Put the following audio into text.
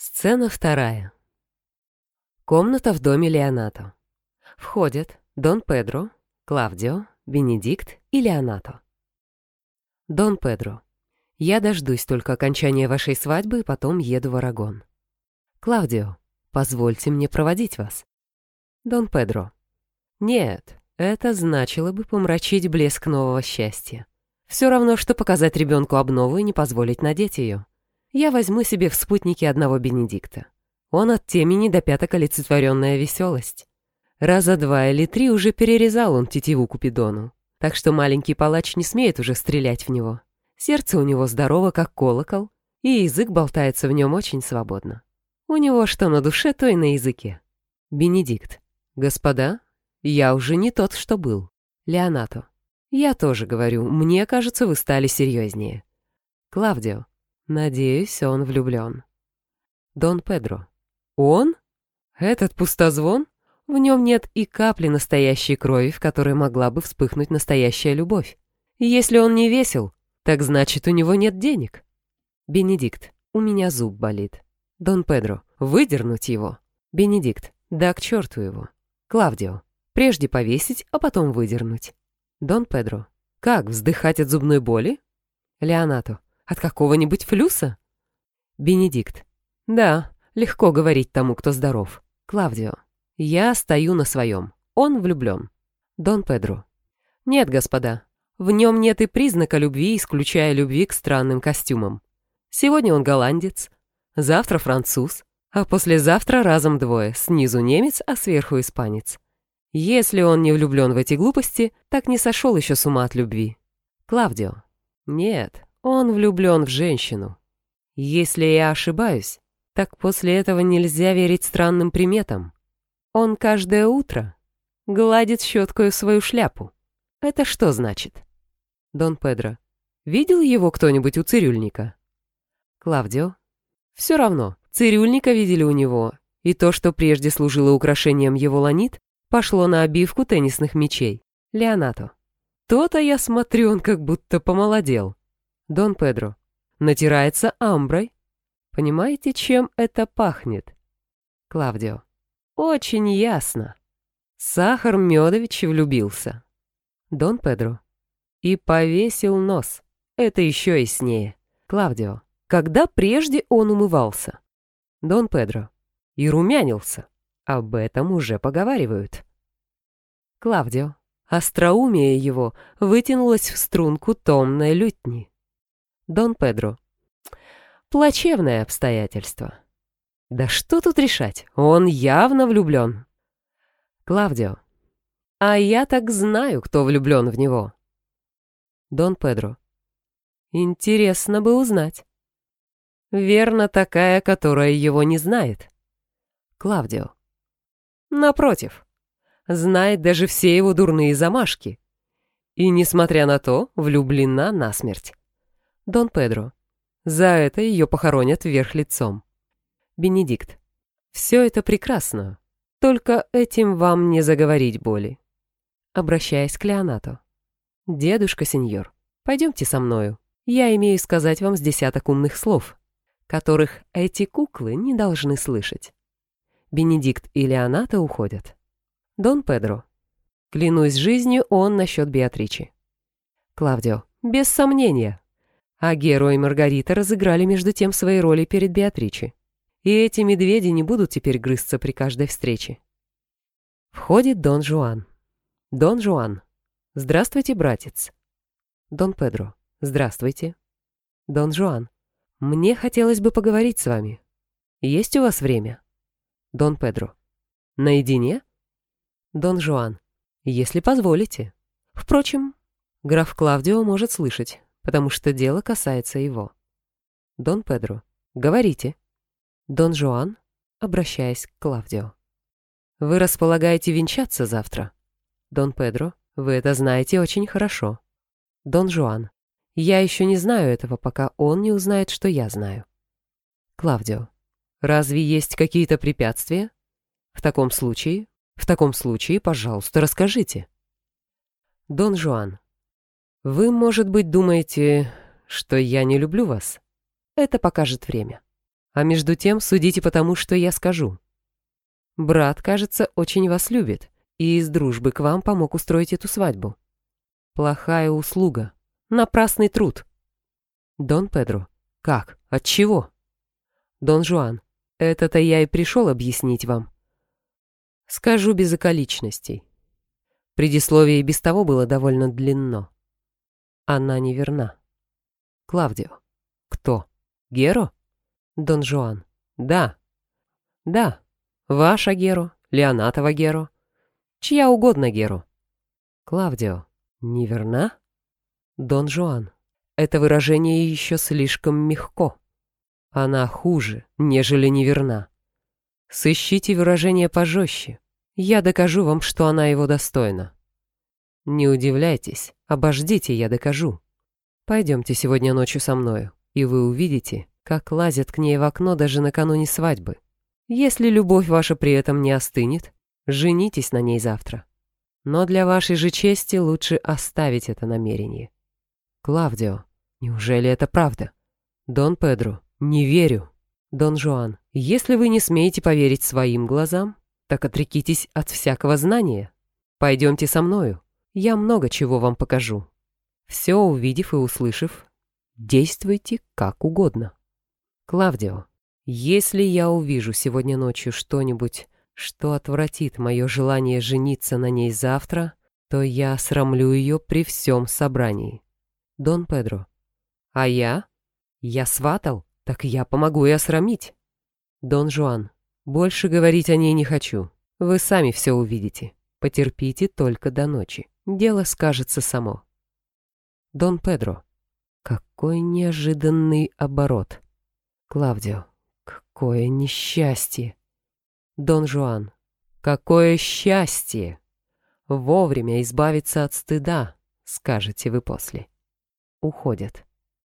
Сцена вторая. Комната в доме Леонато. Входят Дон Педро, Клавдио, Бенедикт и Леонато. Дон Педро. Я дождусь только окончания вашей свадьбы и потом еду в Арагон. Клавдио. Позвольте мне проводить вас. Дон Педро. Нет, это значило бы помрачить блеск нового счастья. Все равно, что показать ребенку обнову и не позволить надеть ее я возьму себе в спутники одного Бенедикта. Он от темени до пяток олицетворенная веселость. Раза два или три уже перерезал он тетиву Купидону, так что маленький палач не смеет уже стрелять в него. Сердце у него здорово, как колокол, и язык болтается в нем очень свободно. У него что на душе, то и на языке. Бенедикт. Господа, я уже не тот, что был. Леонато. Я тоже говорю, мне кажется, вы стали серьезнее. Клавдио. Надеюсь, он влюблен. Дон Педро. Он? Этот пустозвон? В нем нет и капли настоящей крови, в которой могла бы вспыхнуть настоящая любовь. Если он не весел, так значит, у него нет денег. Бенедикт. У меня зуб болит. Дон Педро. Выдернуть его. Бенедикт. Да к черту его. Клавдио. Прежде повесить, а потом выдернуть. Дон Педро. Как, вздыхать от зубной боли? Леонато. От какого-нибудь флюса? Бенедикт. Да, легко говорить тому, кто здоров. Клавдио. Я стою на своем. Он влюблен. Дон Педро. Нет, господа. В нем нет и признака любви, исключая любви к странным костюмам. Сегодня он голландец, завтра француз, а послезавтра разом двое, снизу немец, а сверху испанец. Если он не влюблен в эти глупости, так не сошел еще с ума от любви. Клавдио. Нет, он влюблен в женщину. Если я ошибаюсь, так после этого нельзя верить странным приметам. Он каждое утро гладит щеткой свою шляпу. Это что значит? Дон Педро. Видел его кто-нибудь у цирюльника? Клавдио. Все равно, цирюльника видели у него, и то, что прежде служило украшением его ланит, пошло на обивку теннисных мячей. Леонато. То-то я смотрю, он как будто помолодел. Дон Педро. Натирается амброй. Понимаете, чем это пахнет? Клавдио. Очень ясно. Сахар Медович влюбился. Дон Педро. И повесил нос. Это еще яснее. Клавдио. Когда прежде он умывался? Дон Педро. И румянился. Об этом уже поговаривают. Клавдио. Остроумие его вытянулось в струнку томной лютни. Дон Педро. Плачевное обстоятельство. Да что тут решать? Он явно влюблен. Клавдио. А я так знаю, кто влюблен в него. Дон Педро. Интересно бы узнать. Верно, такая, которая его не знает. Клавдио. Напротив, знает даже все его дурные замашки. И, несмотря на то, влюблена насмерть. Дон Педро. За это ее похоронят вверх лицом. Бенедикт. Все это прекрасно. Только этим вам не заговорить боли. Обращаясь к Леонату. Дедушка сеньор, пойдемте со мною. Я имею сказать вам с десяток умных слов, которых эти куклы не должны слышать. Бенедикт и Леоната уходят. Дон Педро. Клянусь жизнью, он насчет Беатричи. Клавдио. Без сомнения, а Геро и Маргарита разыграли между тем свои роли перед Беатричи. И эти медведи не будут теперь грызться при каждой встрече. Входит Дон Жуан. Дон Жуан. Здравствуйте, братец. Дон Педро. Здравствуйте. Дон Жуан. Мне хотелось бы поговорить с вами. Есть у вас время? Дон Педро. Наедине? Дон Жуан. Если позволите. Впрочем, граф Клавдио может слышать потому что дело касается его. Дон Педро, говорите. Дон Жуан, обращаясь к Клавдио. Вы располагаете венчаться завтра? Дон Педро, вы это знаете очень хорошо. Дон Жуан, я еще не знаю этого, пока он не узнает, что я знаю. Клавдио, разве есть какие-то препятствия? В таком случае, в таком случае, пожалуйста, расскажите. Дон Жуан, вы, может быть, думаете, что я не люблю вас? Это покажет время. А между тем судите по тому, что я скажу. Брат, кажется, очень вас любит, и из дружбы к вам помог устроить эту свадьбу. Плохая услуга. Напрасный труд. Дон Педро. Как? От чего? Дон Жуан. Это-то я и пришел объяснить вам. Скажу без околичностей. Предисловие и без того было довольно длинно. Она неверна. Клавдио. Кто? Геро? Дон Жуан. Да. Да. Ваша Геро, Леонатова Геро. Чья угодно Геро. Клавдио. Неверна? Дон Жуан. Это выражение еще слишком мягко. Она хуже, нежели неверна. Сыщите выражение пожестче. Я докажу вам, что она его достойна. Не удивляйтесь, обождите, я докажу. Пойдемте сегодня ночью со мною, и вы увидите, как лазят к ней в окно даже накануне свадьбы. Если любовь ваша при этом не остынет, женитесь на ней завтра. Но для вашей же чести лучше оставить это намерение. Клавдио, неужели это правда? Дон Педро, не верю. Дон Жуан, если вы не смеете поверить своим глазам, так отрекитесь от всякого знания. Пойдемте со мною, я много чего вам покажу. Все увидев и услышав, действуйте как угодно. Клавдио, если я увижу сегодня ночью что-нибудь, что отвратит мое желание жениться на ней завтра, то я срамлю ее при всем собрании. Дон Педро. А я? Я сватал, так я помогу и осрамить. Дон Жуан. Больше говорить о ней не хочу. Вы сами все увидите. Потерпите только до ночи. Дело скажется само. Дон Педро. Какой неожиданный оборот. Клавдио. Какое несчастье. Дон Жуан. Какое счастье. Вовремя избавиться от стыда, скажете вы после. Уходят.